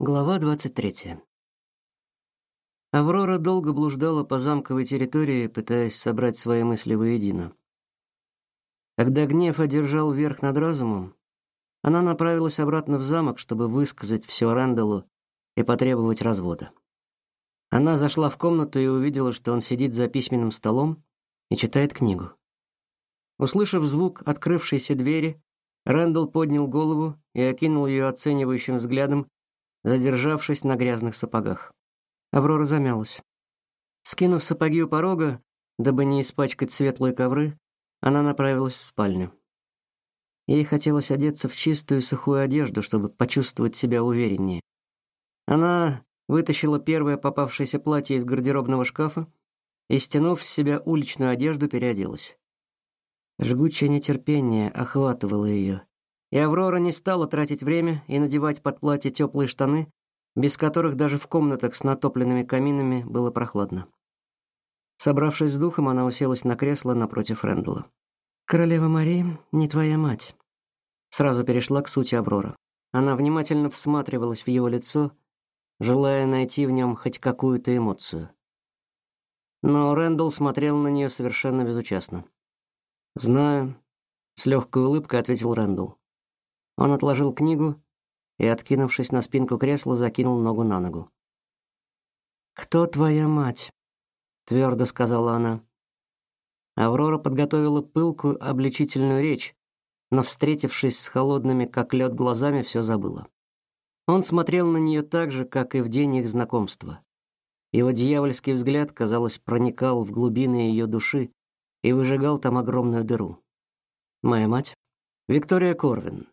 Глава 23. Аврора долго блуждала по замковой территории, пытаясь собрать свои мысли воедино. Когда гнев одержал верх над разумом, она направилась обратно в замок, чтобы высказать все Рэндаллу и потребовать развода. Она зашла в комнату и увидела, что он сидит за письменным столом и читает книгу. Услышав звук открывшейся двери, Рэндалл поднял голову и окинул ее оценивающим взглядом, задержавшись на грязных сапогах. Аврора замялась. Скинув сапоги у порога, дабы не испачкать светлые ковры, она направилась в спальню. Ей хотелось одеться в чистую сухую одежду, чтобы почувствовать себя увереннее. Она вытащила первое попавшееся платье из гардеробного шкафа и, стянув с себя уличную одежду, переоделась. Жгучее нетерпение охватывало ее и Аврора не стала тратить время и надевать под платье теплые штаны, без которых даже в комнатах с натопленными каминами было прохладно. Собравшись с духом, она уселась на кресло напротив Рэндала. «Королева Мария не твоя мать», — сразу перешла к сути Аврора. Она внимательно всматривалась в его лицо, желая найти в нем хоть какую-то эмоцию. Но Рэндалл смотрел на нее совершенно безучастно. «Знаю», — с легкой улыбкой ответил Рэндалл. Он отложил книгу и, откинувшись на спинку кресла, закинул ногу на ногу. «Кто твоя мать?» — твердо сказала она. Аврора подготовила пылкую обличительную речь, но, встретившись с холодными, как лед, глазами, все забыла. Он смотрел на нее так же, как и в день их знакомства. Его дьявольский взгляд, казалось, проникал в глубины ее души и выжигал там огромную дыру. «Моя мать?» «Виктория Корвин,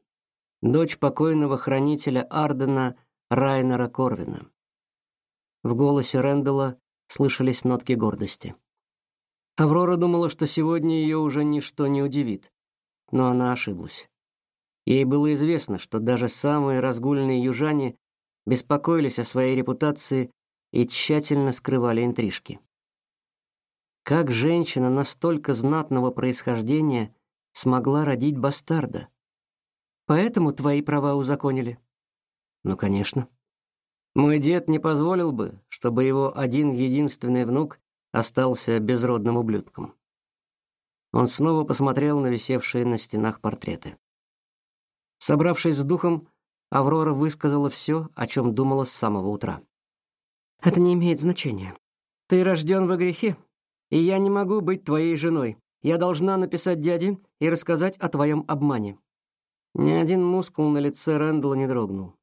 дочь покойного хранителя Ардена Райнера Корвина. В голосе Рэндалла слышались нотки гордости. Аврора думала, что сегодня ее уже ничто не удивит, но она ошиблась. Ей было известно, что даже самые разгульные южане беспокоились о своей репутации и тщательно скрывали интрижки. Как женщина настолько знатного происхождения смогла родить бастарда? Поэтому твои права узаконили. Ну, конечно. Мой дед не позволил бы, чтобы его один единственный внук остался безродным ублюдком. Он снова посмотрел на висевшие на стенах портреты. Собравшись с духом, Аврора высказала все, о чем думала с самого утра. Это не имеет значения. Ты рожден во грехе, и я не могу быть твоей женой. Я должна написать дяде и рассказать о твоем обмане. Ни один мускул на лице Рэндалла не дрогнул.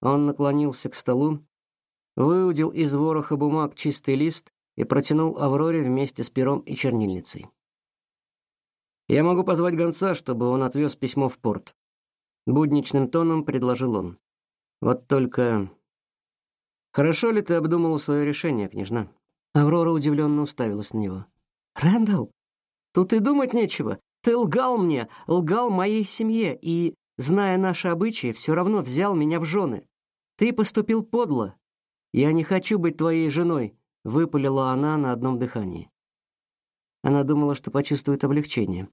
Он наклонился к столу, выудил из вороха бумаг чистый лист и протянул Авроре вместе с пером и чернильницей. «Я могу позвать гонца, чтобы он отвез письмо в порт», — будничным тоном предложил он. «Вот только...» «Хорошо ли ты обдумала свое решение, княжна?» Аврора удивленно уставилась на него. «Рэндалл, тут и думать нечего. Ты лгал мне, лгал моей семье и, зная наши обычаи, все равно взял меня в жены. Ты поступил подло. Я не хочу быть твоей женой, выпалила она на одном дыхании. Она думала, что почувствует облегчение,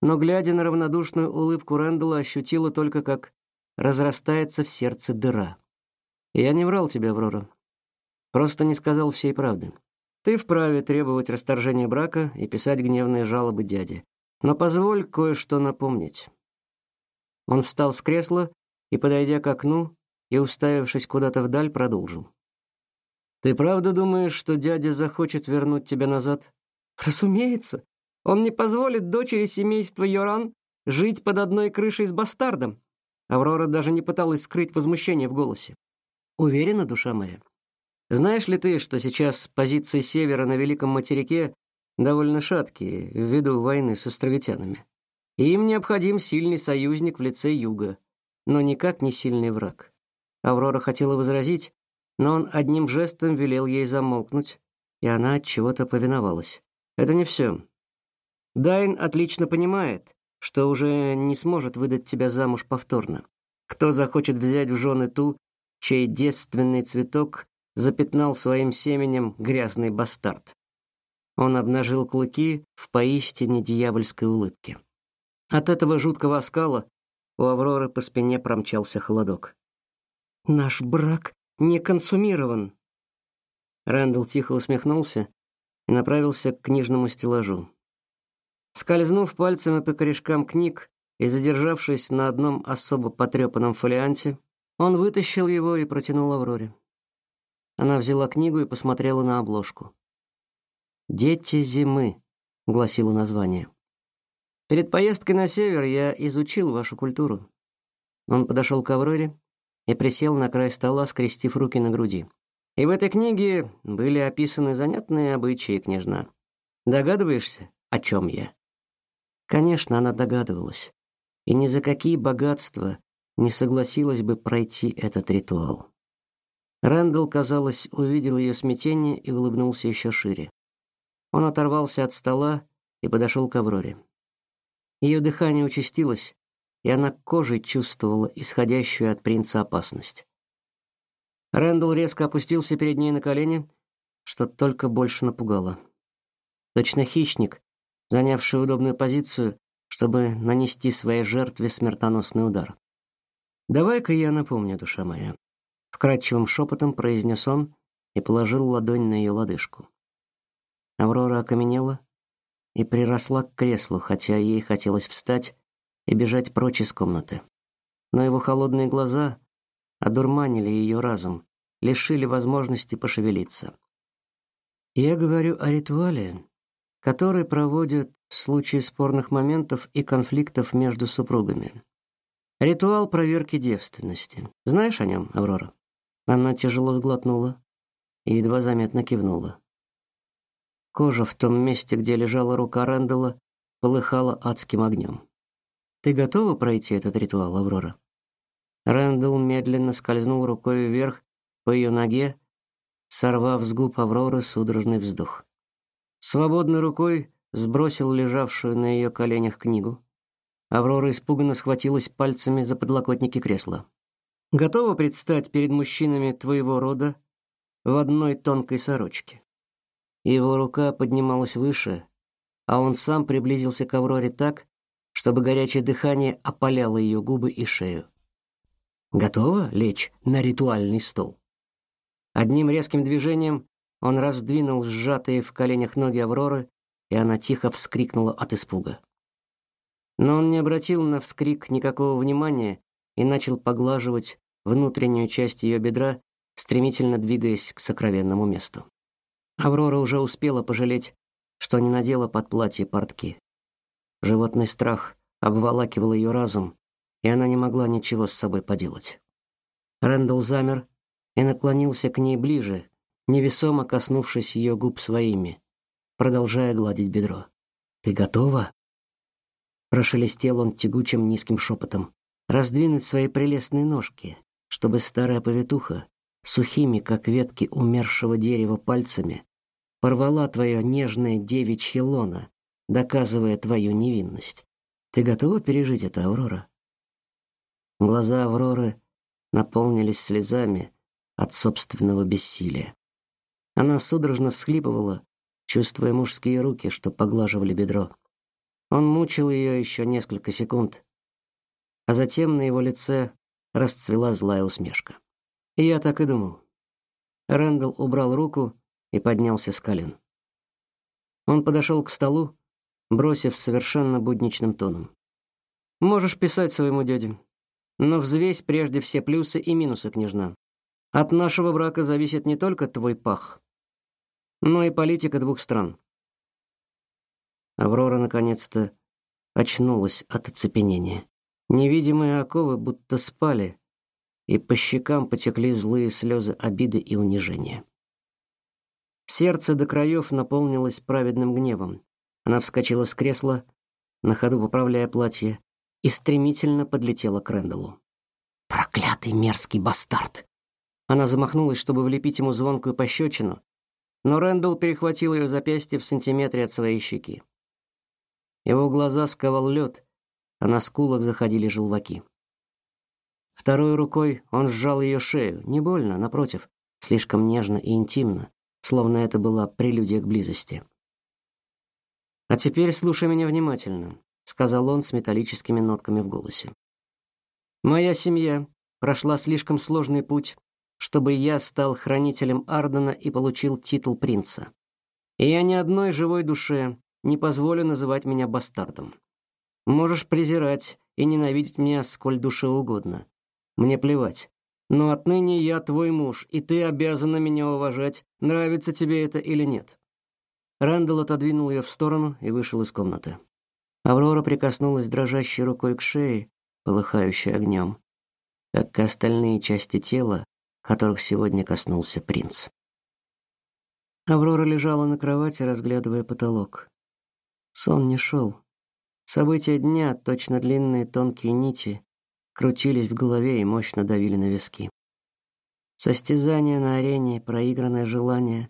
но глядя на равнодушную улыбку Рэндалла, ощутила только как разрастается в сердце дыра. Я не врал тебе, Аврора. Просто не сказал всей правды. Ты вправе требовать расторжения брака и писать гневные жалобы дяде. Но позволь кое-что напомнить. Он встал с кресла и, подойдя к окну и уставившись куда-то вдаль, продолжил. Ты правда думаешь, что дядя захочет вернуть тебя назад? Разумеется. Он не позволит дочери семейства Йоран жить под одной крышей с бастардом. Аврора даже не пыталась скрыть возмущение в голосе. Уверена, душа моя. Знаешь ли ты, что сейчас позиции севера на великом материке довольно шаткие ввиду войны с островитянами. им необходим сильный союзник в лице Юга, но никак не сильный враг. Аврора хотела возразить, но он одним жестом велел ей замолкнуть, и она от чего-то повиновалась. Это не все. Дайн отлично понимает, что уже не сможет выдать тебя замуж повторно. Кто захочет взять в жены ту, чей девственный цветок запятнал своим семенем грязный бастард? Он обнажил клыки в поистине дьявольской улыбке. От этого жуткого оскала у Авроры по спине промчался холодок. Наш брак не консумирован. Рэндалл тихо усмехнулся и направился к книжному стеллажу. Скользнув пальцами по корешкам книг и задержавшись на одном особо потрепанном фолианте, он вытащил его и протянул Авроре. Она взяла книгу и посмотрела на обложку. «Дети зимы», — гласило название. «Перед поездкой на север я изучил вашу культуру». Он подошел к Авроре и присел на край стола, скрестив руки на груди. И в этой книге были описаны занятные обычаи княжна. Догадываешься, о чем я? Конечно, она догадывалась. И ни за какие богатства не согласилась бы пройти этот ритуал. Рэндалл, казалось, увидел ее смятение и улыбнулся еще шире. Он оторвался от стола и подошел к Авроре. Ее дыхание участилось, и она кожей чувствовала исходящую от принца опасность. Рэндалл резко опустился перед ней на колени, что только больше напугало. Точно хищник, занявший удобную позицию, чтобы нанести своей жертве смертоносный удар. Давай-ка я напомню, душа моя, вкрадчивым шепотом произнес он и положил ладонь на ее лодыжку. Аврора окаменела и приросла к креслу, хотя ей хотелось встать и бежать прочь из комнаты. Но его холодные глаза одурманили ее разум, лишили возможности пошевелиться. Я говорю о ритуале, который проводят в случае спорных моментов и конфликтов между супругами. Ритуал проверки девственности. Знаешь о нем, Аврора? Она тяжело сглотнула и едва заметно кивнула. Кожа в том месте, где лежала рука Рэндалла, полыхала адским огнем. Ты готова пройти этот ритуал, Аврора? Рэндалл медленно скользнул рукой вверх по ее ноге, сорвав с губ Авроры судорожный вздох. Свободной рукой сбросил лежавшую на ее коленях книгу. Аврора испуганно схватилась пальцами за подлокотники кресла. Готова предстать перед мужчинами твоего рода в одной тонкой сорочке. Его рука поднималась выше, а он сам приблизился к Авроре так, чтобы горячее дыхание опаляло ее губы и шею. Готова лечь на ритуальный стол? Одним резким движением он раздвинул сжатые в коленях ноги Авроры, и она тихо вскрикнула от испуга. Но он не обратил на вскрик никакого внимания и начал поглаживать внутреннюю часть ее бедра, стремительно двигаясь к сокровенному месту. Аврора уже успела пожалеть, что не надела под платье портки. Животный страх обволакивал ее разум, и она не могла ничего с собой поделать. Рэндалл замер и наклонился к ней ближе, невесомо коснувшись ее губ своими, продолжая гладить бедро. «Ты готова?» Прошелестел он тягучим низким шепотом. «Раздвинуть свои прелестные ножки, чтобы старая повитуха, сухими, как ветки умершего дерева пальцами, порвала твое нежное девичье лоно, доказывая твою невинность. Ты готова пережить это, Аврора?» Глаза Авроры наполнились слезами от собственного бессилия. Она судорожно всхлипывала, чувствуя мужские руки, что поглаживали бедро. Он мучил ее еще несколько секунд, а затем на его лице расцвела злая усмешка. Я так и думал. Рэндалл убрал руку и поднялся с колен. Он подошел к столу, бросив совершенно будничным тоном: "Можешь писать своему дяде, но взвесь прежде все плюсы и минусы, княжна. От нашего брака зависит не только твой пах, но и политика двух стран. Аврора наконец-то очнулась от оцепенения. Невидимые оковы будто спали, и по щекам потекли злые слезы обиды и унижения. Сердце до краев наполнилось праведным гневом. Она вскочила с кресла, на ходу поправляя платье, и стремительно подлетела к Рэндаллу. Проклятый мерзкий бастард. Она замахнулась, чтобы влепить ему звонкую пощечину, но Рэндалл перехватил ее запястье в сантиметре от своей щеки. Его глаза сковал лед, а на скулах заходили желваки. Второй рукой он сжал ее шею, не больно, напротив, слишком нежно и интимно, словно это была прелюдия к близости. А теперь слушай меня внимательно, сказал он с металлическими нотками в голосе. Моя семья прошла слишком сложный путь, чтобы я стал хранителем Ардена и получил титул принца. И я ни одной живой душе не позволю называть меня бастардом. Можешь презирать и ненавидеть меня сколь душе угодно. Мне плевать. Но отныне я твой муж, и ты обязана меня уважать, нравится тебе это или нет. Рэндалл отодвинул ее в сторону и вышел из комнаты. Аврора прикоснулась дрожащей рукой к шее, полыхающей огнем, как и остальные части тела, которых сегодня коснулся принц. Аврора лежала на кровати, разглядывая потолок. Сон не шел. События дня, точно длинные тонкие нити, крутились в голове и мощно давили на виски. Состязание на арене, проигранное желание,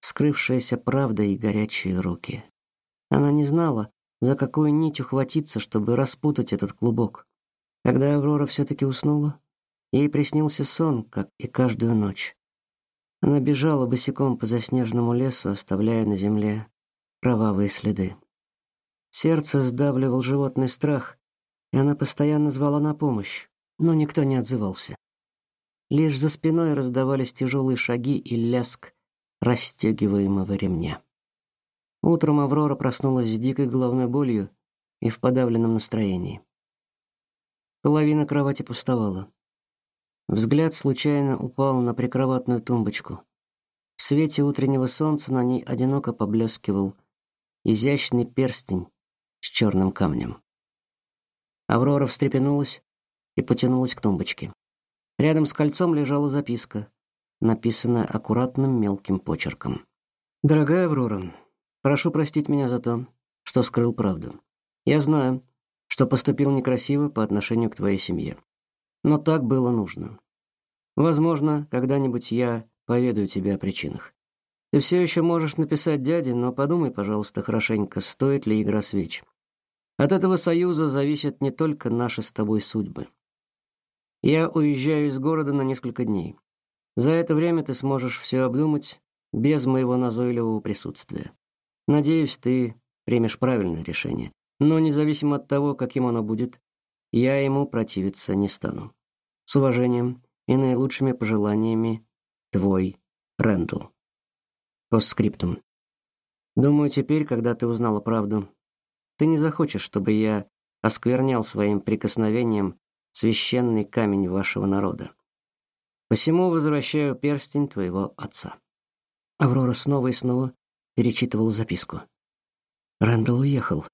вскрывшаяся правда и горячие руки. Она не знала, за какую нить ухватиться, чтобы распутать этот клубок. Когда Аврора все таки уснула, ей приснился сон, как и каждую ночь. Она бежала босиком по заснеженному лесу, оставляя на земле кровавые следы. Сердце сдавливал животный страх, и она постоянно звала на помощь, но никто не отзывался. Лишь за спиной раздавались тяжелые шаги и лязг расстегиваемого ремня. Утром Аврора проснулась с дикой головной болью и в подавленном настроении. Половина кровати пустовала. Взгляд случайно упал на прикроватную тумбочку. В свете утреннего солнца на ней одиноко поблескивал изящный перстень с черным камнем. Аврора встрепенулась и потянулась к тумбочке. Рядом с кольцом лежала записка, написанная аккуратным мелким почерком. Дорогая Аврора, прошу простить меня за то, что скрыл правду. Я знаю, что поступил некрасиво по отношению к твоей семье. Но так было нужно. Возможно, когда-нибудь я поведаю тебе о причинах. Ты все еще можешь написать дяде, но подумай, пожалуйста, хорошенько, стоит ли игра свеч. От этого союза зависят не только наши с тобой судьбы. Я уезжаю из города на несколько дней. За это время ты сможешь все обдумать без моего назойливого присутствия. Надеюсь, ты примешь правильное решение. Но независимо от того, каким оно будет, я ему противиться не стану. С уважением и наилучшими пожеланиями, твой Рэндалл. Постскриптум. Думаю, теперь, когда ты узнала правду, ты не захочешь, чтобы я осквернял своим прикосновением священный камень вашего народа. Посему возвращаю перстень твоего отца. Аврора снова и снова перечитывала записку. Рэндалл уехал,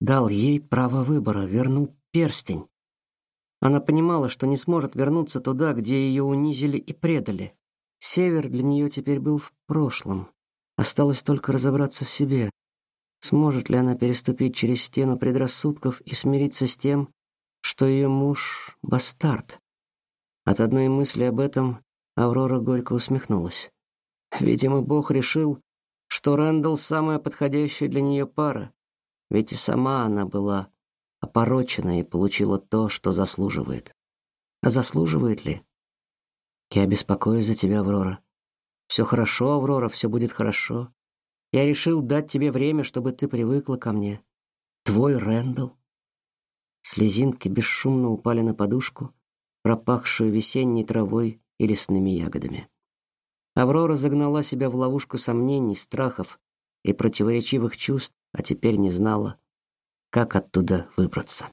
дал ей право выбора, вернул перстень. Она понимала, что не сможет вернуться туда, где ее унизили и предали. Север для нее теперь был в прошлом. Осталось только разобраться в себе, Сможет ли она переступить через стену предрассудков и смириться с тем, что ее муж бастард? От одной мысли об этом Аврора горько усмехнулась. Видимо, Бог решил, что Рэндалл самая подходящая для нее пара, ведь и сама она была опорочена и получила то, что заслуживает. А заслуживает ли? Я беспокоюсь за тебя, Аврора. Все хорошо, Аврора, все будет хорошо. Я решил дать тебе время, чтобы ты привыкла ко мне. Твой Рэндалл. Слезинки бесшумно упали на подушку, пропахшую весенней травой и лесными ягодами. Аврора загнала себя в ловушку сомнений, страхов и противоречивых чувств, а теперь не знала, как оттуда выбраться.